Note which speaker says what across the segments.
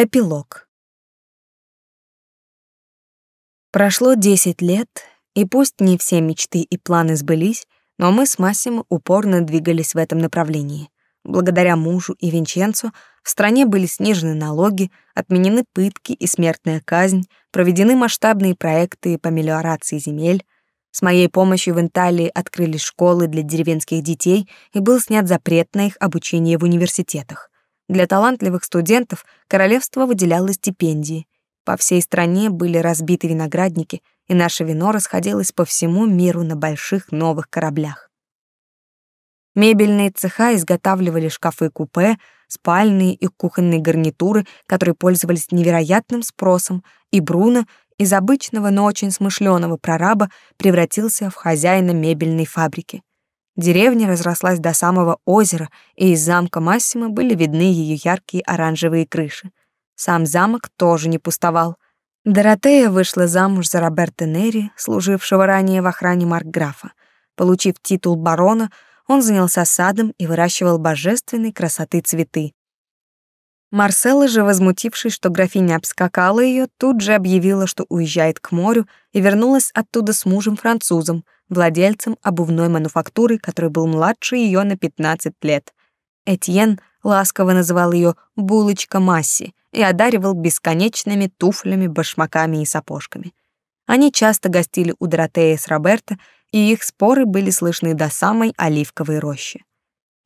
Speaker 1: Эпилог. Прошло 10 лет, и пусть не все мечты и планы сбылись, но мы с Массимо упорно двигались в этом направлении. Благодаря мужу и Винченцо в стране были снижены налоги, отменены пытки и смертная казнь, проведены масштабные проекты по мелиорации земель. С моей помощью в Италии открылись школы для деревенских детей и был снят запрет на их обучение в университетах. Для талантливых студентов королевство выделяло стипендии. По всей стране были разбиты виноградники, и наше вино расходилось по всему миру на больших новых кораблях. Мебельные цеха изготавливали шкафы-купе, спальные и кухонные гарнитуры, которые пользовались невероятным спросом, и Бруно из обычного, но очень смышленого прораба превратился в хозяина мебельной фабрики. Деревня разрослась до самого озера, и из замка Массимо были видны ее яркие оранжевые крыши. Сам замок тоже не пустовал. Доротея вышла замуж за Роберто Нери, служившего ранее в охране маркграфа. Получив титул барона, он занялся садом и выращивал божественной красоты цветы. Марселла же, возмутившись, что графиня обскакала ее, тут же объявила, что уезжает к морю и вернулась оттуда с мужем-французом — владельцем обувной мануфактуры, который был младше ее на 15 лет. Этьен ласково называл ее «булочка Масси» и одаривал бесконечными туфлями, башмаками и сапожками. Они часто гостили у Доротеи с Роберто, и их споры были слышны до самой оливковой рощи.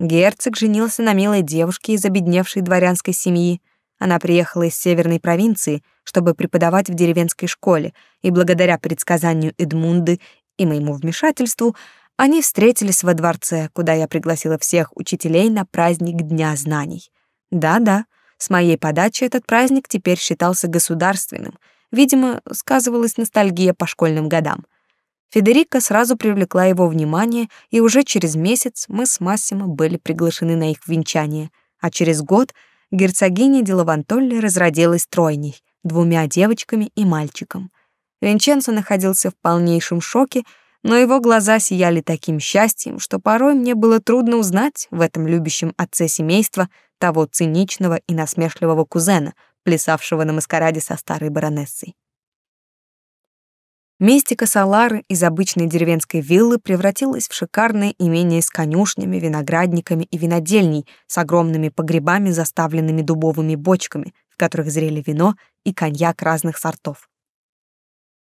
Speaker 1: Герцог женился на милой девушке из обедневшей дворянской семьи. Она приехала из северной провинции, чтобы преподавать в деревенской школе, и благодаря предсказанию Эдмунды и моему вмешательству они встретились во дворце, куда я пригласила всех учителей на праздник Дня знаний. Да-да, с моей подачи этот праздник теперь считался государственным. Видимо, сказывалась ностальгия по школьным годам. Федерика сразу привлекла его внимание, и уже через месяц мы с Массимо были приглашены на их венчание, а через год герцогиня Делавантолли разродилась тройней, двумя девочками и мальчиком — Винченцо находился в полнейшем шоке, но его глаза сияли таким счастьем, что порой мне было трудно узнать в этом любящем отце семейства того циничного и насмешливого кузена, плясавшего на маскараде со старой баронессой. Мистика Салары из обычной деревенской виллы превратилась в шикарное имение с конюшнями, виноградниками и винодельней с огромными погребами, заставленными дубовыми бочками, в которых зрели вино и коньяк разных сортов.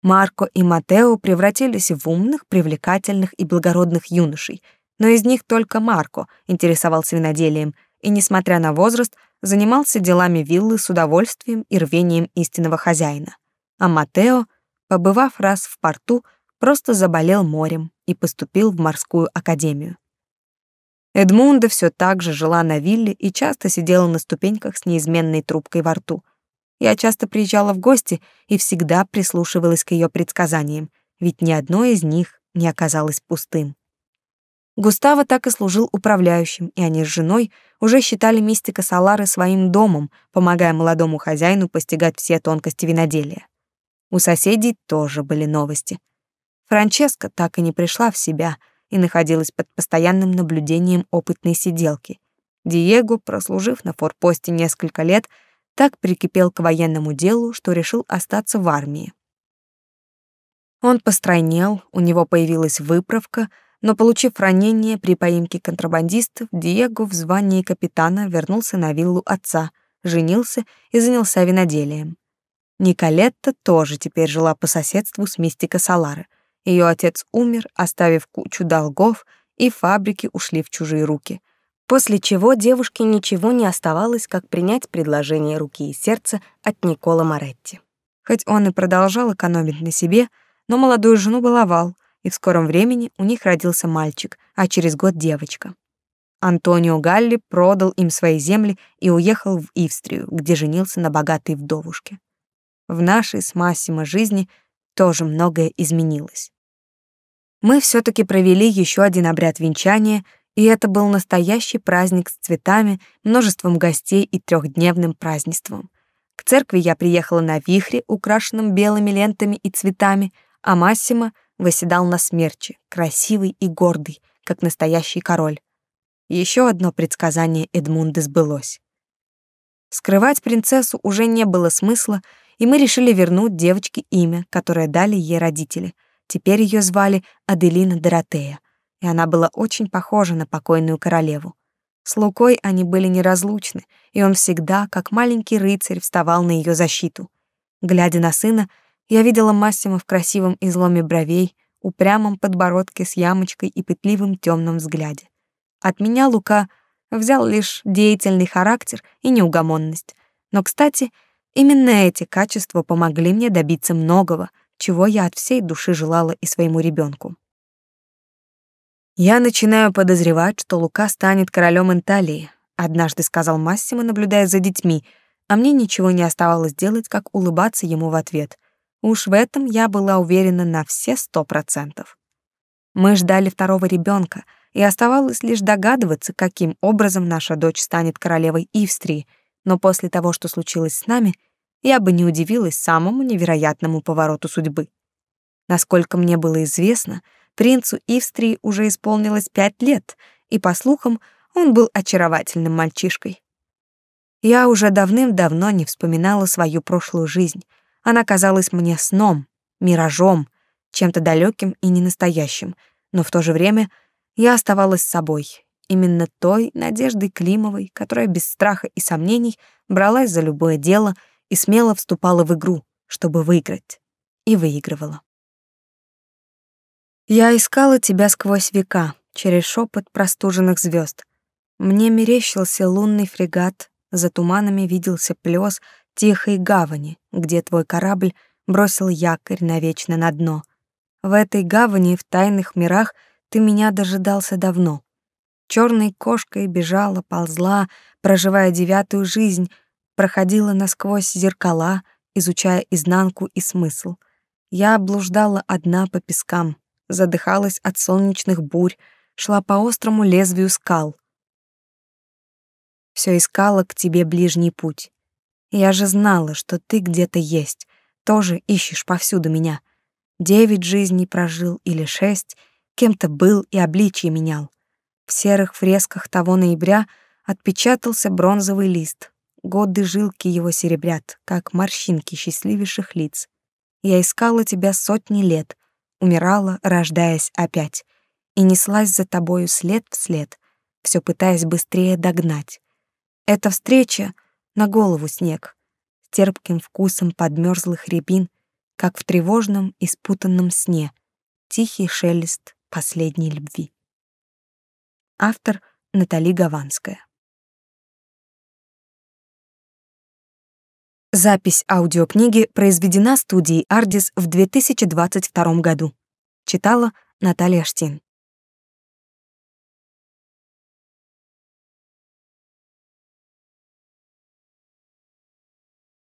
Speaker 1: Марко и Матео превратились в умных, привлекательных и благородных юношей, но из них только Марко интересовался виноделием и, несмотря на возраст, занимался делами виллы с удовольствием и рвением истинного хозяина. А Матео, побывав раз в порту, просто заболел морем и поступил в морскую академию. Эдмунда все так же жила на вилле и часто сидела на ступеньках с неизменной трубкой во рту — я часто приезжала в гости и всегда прислушивалась к ее предсказаниям, ведь ни одно из них не оказалось пустым. Густаво так и служил управляющим, и они с женой уже считали мистика Салары своим домом, помогая молодому хозяину постигать все тонкости виноделия. У соседей тоже были новости. Франческа так и не пришла в себя и находилась под постоянным наблюдением опытной сиделки. Диего, прослужив на форпосте несколько лет, так прикипел к военному делу, что решил остаться в армии. Он постройнел, у него появилась выправка, но, получив ранение при поимке контрабандистов, Диего в звании капитана вернулся на виллу отца, женился и занялся виноделием. Николетта тоже теперь жила по соседству с мистика Салары. Ее отец умер, оставив кучу долгов, и фабрики ушли в чужие руки — После чего девушке ничего не оставалось, как принять предложение руки и сердца от Никола Моретти. Хоть он и продолжал экономить на себе, но молодую жену баловал, и в скором времени у них родился мальчик, а через год девочка. Антонио Галли продал им свои земли и уехал в Ивстрию, где женился на богатой вдовушке. В нашей с Массимо жизни тоже многое изменилось. Мы все таки провели еще один обряд венчания — и это был настоящий праздник с цветами, множеством гостей и трехдневным празднеством. К церкви я приехала на вихре, украшенном белыми лентами и цветами, а Массимо восседал на смерче, красивый и гордый, как настоящий король. Еще одно предсказание Эдмунда сбылось. Скрывать принцессу уже не было смысла, и мы решили вернуть девочке имя, которое дали ей родители. Теперь ее звали Аделина Доротея, и она была очень похожа на покойную королеву. С Лукой они были неразлучны, и он всегда, как маленький рыцарь, вставал на ее защиту. Глядя на сына, я видела Массима в красивом изломе бровей, упрямом подбородке с ямочкой и пытливым темном взгляде. От меня Лука взял лишь деятельный характер и неугомонность. Но, кстати, именно эти качества помогли мне добиться многого, чего я от всей души желала и своему ребенку. «Я начинаю подозревать, что Лука станет королем Инталии», однажды сказал Массимо, наблюдая за детьми, а мне ничего не оставалось делать, как улыбаться ему в ответ. Уж в этом я была уверена на все сто процентов. Мы ждали второго ребенка, и оставалось лишь догадываться, каким образом наша дочь станет королевой Ивстрии, но после того, что случилось с нами, я бы не удивилась самому невероятному повороту судьбы. Насколько мне было известно, Принцу Ивстрии уже исполнилось пять лет, и, по слухам, он был очаровательным мальчишкой. Я уже давным-давно не вспоминала свою прошлую жизнь. Она казалась мне сном, миражом, чем-то далеким и ненастоящим, но в то же время я оставалась собой, именно той Надеждой Климовой, которая без страха и сомнений бралась за любое дело и смело вступала в игру, чтобы выиграть, и выигрывала. Я искала тебя сквозь века, через шепот простуженных звезд. Мне мерещился лунный фрегат, за туманами виделся плес тихой гавани, где твой корабль бросил якорь навечно на дно. В этой гавани в тайных мирах ты меня дожидался давно. Черной кошкой бежала, ползла, проживая девятую жизнь, проходила насквозь зеркала, изучая изнанку и смысл. Я блуждала одна по пескам, задыхалась от солнечных бурь, шла по острому лезвию скал. Все искала к тебе ближний путь. Я же знала, что ты где-то есть, тоже ищешь повсюду меня. Девять жизней прожил или шесть, кем-то был и обличье менял. В серых фресках того ноября отпечатался бронзовый лист. Годы жилки его серебрят, как морщинки счастливейших лиц. Я искала тебя сотни лет, умирала, рождаясь опять, и неслась за тобою след в след, все пытаясь быстрее догнать. Эта встреча на голову снег, с терпким вкусом подмерзлых рябин, как в тревожном и спутанном сне, тихий шелест последней любви. Автор Натали Гаванская. Запись аудиокниги произведена студией Ardis в 2022 году. Читала Наталья Штин.